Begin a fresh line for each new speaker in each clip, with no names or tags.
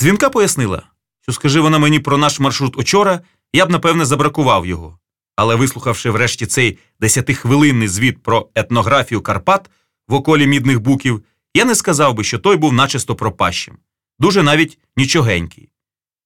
Дзвінка пояснила, що скажи вона мені про наш маршрут учора, я б, напевне, забракував його. Але вислухавши врешті цей десятихвилинний звіт про етнографію Карпат в околі мідних буків, я не сказав би, що той був начисто пропащим, дуже навіть нічогенький.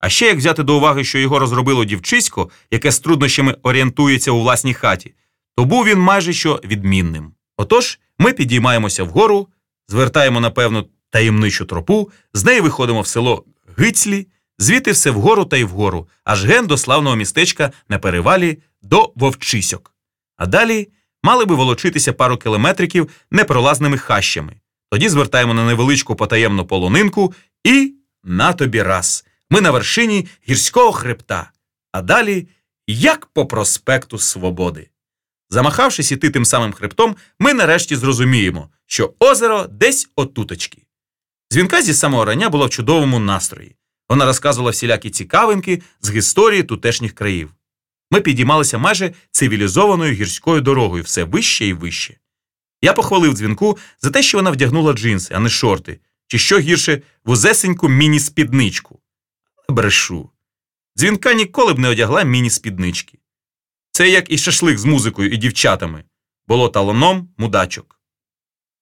А ще як взяти до уваги, що його розробило дівчисько, яке з труднощами орієнтується у власній хаті, то був він майже що відмінним. Отож, ми підіймаємося вгору, звертаємо на певну таємничу тропу, з неї виходимо в село Гицлі, звідти все вгору та й вгору, аж ген до славного містечка на перевалі до Вовчисьок. А далі мали би волочитися пару кілометриків непролазними хащами. Тоді звертаємо на невеличку потаємну полонинку і на тобі раз. Ми на вершині гірського хребта, а далі як по проспекту Свободи. Замахавшись іти тим самим хребтом, ми нарешті зрозуміємо, що озеро десь отуточки. Дзвінка зі самого рання була в чудовому настрої. Вона розказувала всілякі цікавинки з історії тутешніх країв. Ми підіймалися майже цивілізованою гірською дорогою, все вище і вище. Я похвалив дзвінку за те, що вона вдягнула джинси, а не шорти, чи що гірше вузесеньку міні-спідничку. Брешу. Дзвінка ніколи б не одягла міні-спіднички. Це як і шашлик з музикою і дівчатами. Було талоном мудачок.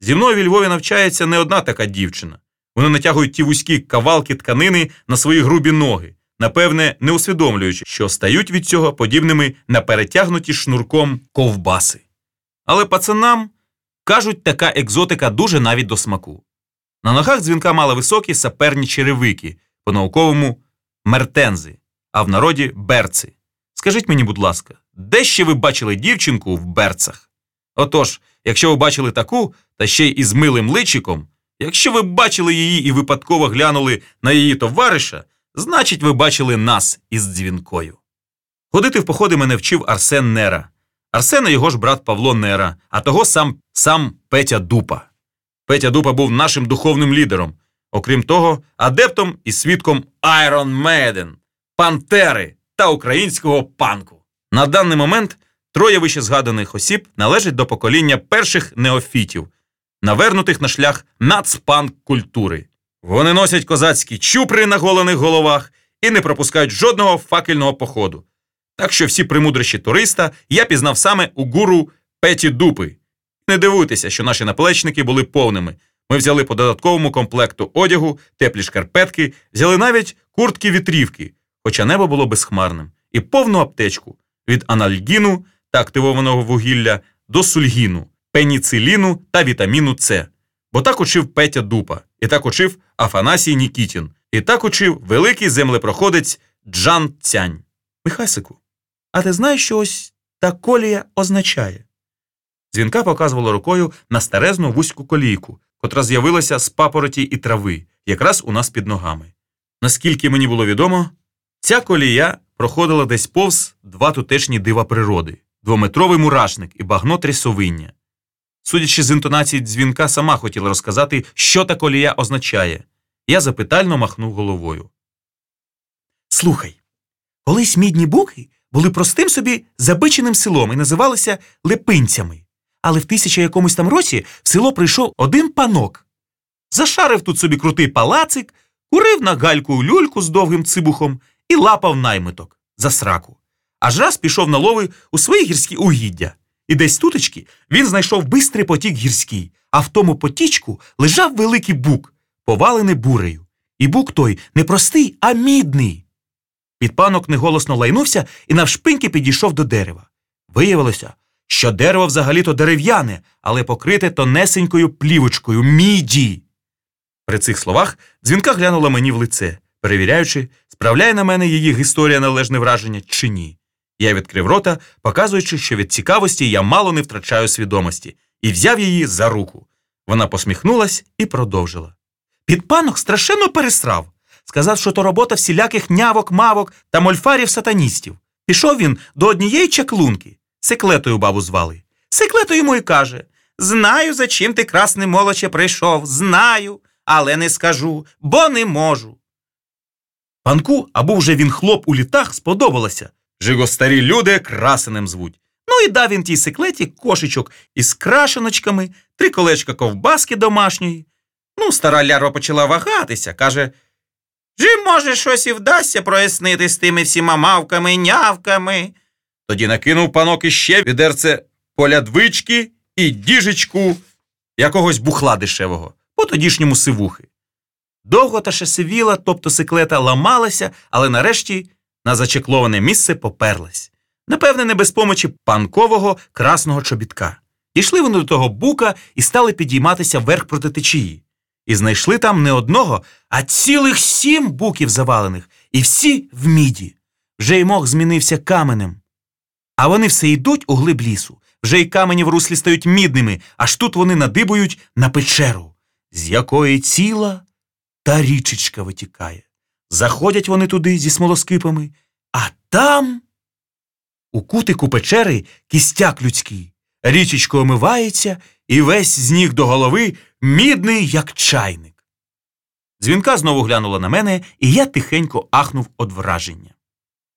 Зі мною у Львові навчається не одна така дівчина. Вони натягують ті вузькі кавалки тканини на свої грубі ноги, напевне, не усвідомлюючи, що стають від цього подібними на перетягнуті шнурком ковбаси. Але пацанам кажуть, така екзотика дуже навіть до смаку. На ногах дзвінка мала високі саперні черевики, по-науковому мертензи, а в народі берци. Скажіть мені, будь ласка, де ще ви бачили дівчинку в берцах? Отож, якщо ви бачили таку, та ще й із милим личиком, якщо ви бачили її і випадково глянули на її товариша, значить, ви бачили нас із дзвінкою. Ходити в походи мене вчив Арсен Нера. Арсен і його ж брат Павло Нера, а того сам сам Петя Дупа. Петя Дупа був нашим духовним лідером, окрім того, адептом і свідком Iron Maiden, Пантери та українського панку. На даний момент троє вище згаданих осіб належать до покоління перших неофітів, навернутих на шлях нацпанк культури. Вони носять козацькі чупри на голених головах і не пропускають жодного факельного походу. Так що всі примудрощі туриста я пізнав саме у гуру Петі Дупи. Не дивуйтеся, що наші наплечники були повними. Ми взяли по додатковому комплекту одягу, теплі шкарпетки, взяли навіть куртки-вітрівки, хоча небо було безхмарним, і повну аптечку від анальгіну та активованого вугілля до сульгіну, пеніциліну та вітаміну С. Бо так учив Петя Дупа, і так учив Афанасій Нікітін, і так учив великий землепроходець Джан Цянь. Михасику, а ти знаєш, що ось та колія означає? Дзвінка показувала рукою на старезну вузьку колійку, котра з'явилася з папороті і трави, якраз у нас під ногами. Наскільки мені було відомо, ця колія проходила десь повз два тутешні дива природи двометровий мурашник і багно трясовиння. Судячи з інтонації дзвінка, сама хотіла розказати, що та колія означає. Я запитально махнув головою. Слухай, колись мідні буки були простим собі забиченим селом і називалися лепинцями. Але в тисяча якомусь там році в село прийшов один панок. Зашарив тут собі крутий палацик, курив на гальку люльку з довгим цибухом і лапав наймиток за сраку. Аж раз пішов на лови у свої гірські угіддя. І десь тутечки він знайшов бистрий потік гірський, а в тому потічку лежав великий бук, повалений бурею. І бук той не простий, а мідний. Підпанок неголосно лайнувся і навшпиньки підійшов до дерева. Виявилося, що дерево взагалі-то дерев'яне, але покрите тонесенькою плівочкою міді. При цих словах дзвінка глянула мені в лице, перевіряючи, справляє на мене її історія належне враження чи ні. Я відкрив рота, показуючи, що від цікавості я мало не втрачаю свідомості, і взяв її за руку. Вона посміхнулась і продовжила. Підпанок страшенно пересрав. Сказав, що то робота всіляких нявок, мавок та мольфарів сатаністів. Пішов він до однієї чаклунки, секлетою бабу звали. Секлето йому й каже Знаю, за чим ти, красне молоче, прийшов, знаю, але не скажу, бо не можу. Панку, або вже він хлоп у літах, сподобалося. Жиго старі люди красенем звуть. Ну і дав він тій секлеті кошечок із крашеночками, три колечка ковбаски домашньої. Ну, стара лярва почала вагатися, каже
Вже, може, щось і вдасться прояснити з тими всіма мавками, нявками.
Тоді накинув панок іще відерце полядвички і діжечку якогось бухла дешевого, по тодішньому сивухи. Довго та ще сивіла, тобто сиклета ламалася, але нарешті на зачекловане місце поперлась. Напевне, не без помочі панкового красного чобітка. Дійшли вони до того бука і стали підійматися вверх проти течії. І знайшли там не одного, а цілих сім буків завалених, і всі в міді. Вже й мох змінився каменем. А вони все йдуть у глиб лісу. Вже й камені в руслі стають мідними, аж тут вони надибують на печеру, з якої ціла та річечка витікає. Заходять вони туди зі смолоскипами, а там у кутику печери кістяк людський. Річечко омивається, і весь з ніг до голови мідний, як чайник. Дзвінка знову глянула на мене, і я тихенько ахнув од враження.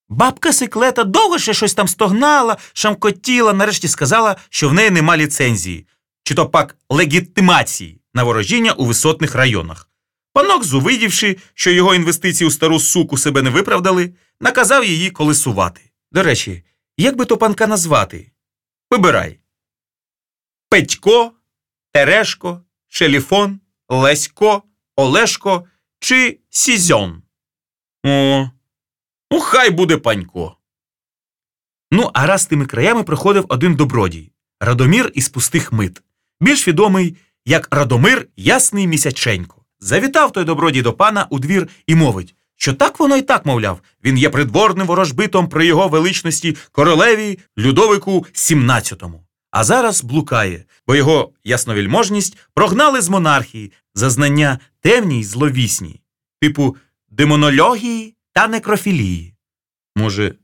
Бабка Секлета довго ще щось там стогнала, шамкотіла, нарешті сказала, що в неї нема ліцензії, чи то пак легітимації на ворожіння у висотних районах. Панок, зувидівши, що його інвестиції у стару суку себе не виправдали, наказав її колесувати. До речі, як би то панка назвати? Вибирай. Петько, Терешко, Шеліфон, Лесько, Олешко чи Сізьон. О, ну хай буде панько. Ну, а раз тими краями проходив один добродій Радомір із пустих мит, більш відомий як Радомир Ясний місяченько. Завітав той добродій до пана у двір і мовить, що так воно й так, мовляв, він є придворним ворожбитом при його величності королеві Людовику XVII. А зараз блукає, бо його ясновільможність прогнали з монархії за знання темні й зловісні, типу демонології та некрофілії. Може,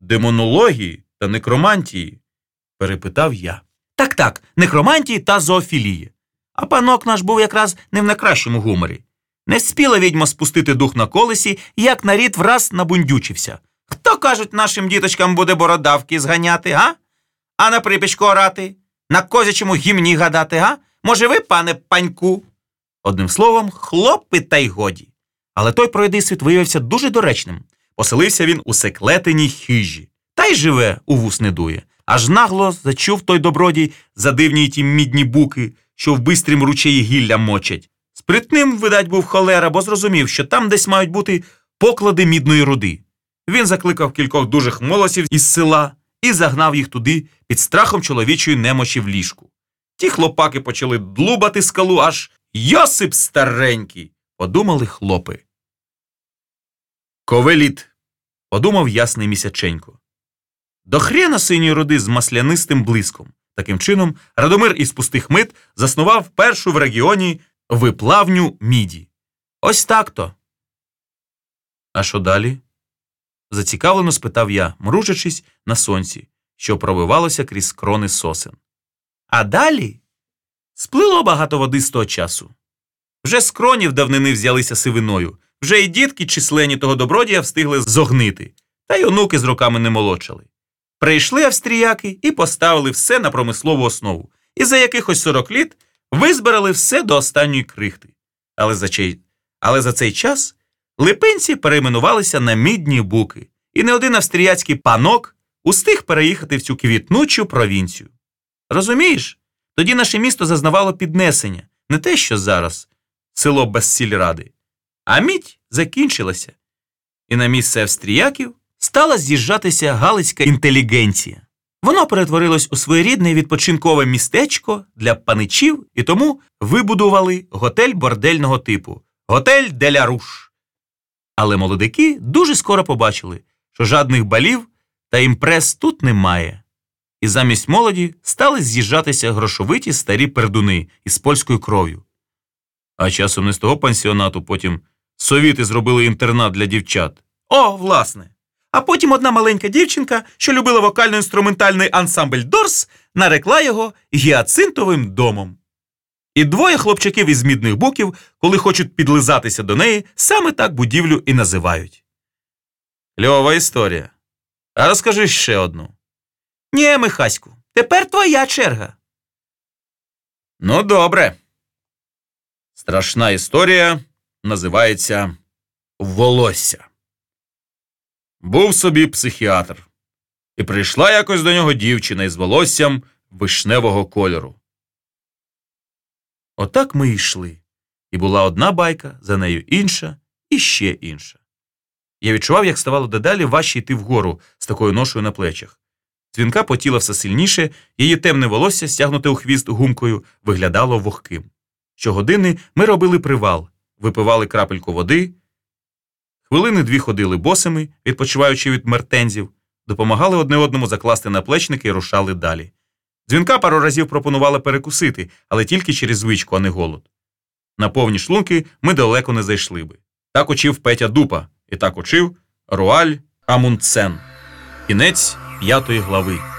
демонології та некромантії? перепитав я. Так, так, некромантії та зоофілії. А панок наш був якраз не в найкращому гуморі. Не спіла відьма спустити дух на колесі, як нарід враз набундючився. Хто, кажуть, нашим діточкам буде бородавки зганяти, га? А на припічку орати? На козячому гімні гадати, га? Може, ви, пане паньку? Одним словом, хлопи та й годі. Але той пройдисвіт виявився дуже доречним. Поселився він у секлетиній хижі, та й живе, у вус не дує. Аж нагло зачув той добродій за дивні ті мідні буки, що в бистрім ручеї гілля мочать. Спритним, видать, був холера, бо зрозумів, що там десь мають бути поклади мідної руди. Він закликав кількох дужих молосів із села і загнав їх туди під страхом чоловічої немочі в ліжку. Ті хлопаки почали длубати скалу, аж Йосип старенький, подумали хлопи. Ковеліт, подумав ясний місяченько. До хрена синьої руди з маслянистим блиском. Таким чином, Радомир із пустих мит заснував першу в регіоні виплавню міді. Ось так то. А що далі? зацікавлено спитав я, мружачись на сонці, що пробивалося крізь крони сосен. А далі сплило багато води з того часу. Вже з кронів давнини взялися сивиною, вже і дітки численні того добродія встигли зогнити, та й онуки з роками не молодшали. Прийшли австріяки і поставили все на промислову основу, і за якихось 40 літ визбирали все до останньої крихти. Але за, чей... Але за цей час липинці перейменувалися на мідні буки, і не один австріяцький панок устиг переїхати в цю квітнучу провінцію. Розумієш, тоді наше місто зазнавало піднесення, не те, що зараз село без сільради, а мідь закінчилася, і на місце австріяків стала з'їжджатися галицька інтелігенція. Воно перетворилось у своєрідне відпочинкове містечко для паничів і тому вибудували готель бордельного типу готель де ля Руш. Але молодики дуже скоро побачили, що жадних балів та імпрез тут немає. І замість молоді стали з'їжджатися грошовиті старі пердуни із польською кров'ю. А часом не з того пансіонату потім совіти зробили інтернат для дівчат. О, власне! А потім одна маленька дівчинка, що любила вокально-інструментальний ансамбль Дорс, нарекла його гіацинтовим домом. І двоє хлопчаків із мідних боків, коли хочуть підлизатися до неї, саме так будівлю і називають. Льова історія. А розкажи ще одну. Ні, Михаську, тепер твоя черга. Ну, добре. Страшна історія називається волосся. Був собі психіатр, і прийшла якось до нього дівчина із волоссям вишневого кольору. Отак ми йшли. І була одна байка, за нею інша і ще інша. Я відчував, як ставало дедалі важче йти вгору з такою ношою на плечах. Дзвінка потіла все сильніше, її темне волосся, стягнуте у хвіст гумкою, виглядало вогким. Щогодини ми робили привал, випивали крапельку води, хвилини дві ходили босими, відпочиваючи від мертензів, допомагали одне одному закласти наплечники і рушали далі. Дзвінка пару разів пропонувала перекусити, але тільки через звичку, а не голод. На повні шлунки ми далеко не зайшли би. Так учив Петя Дупа, і так учив Руаль Амундсен. Кінець п'ятої глави.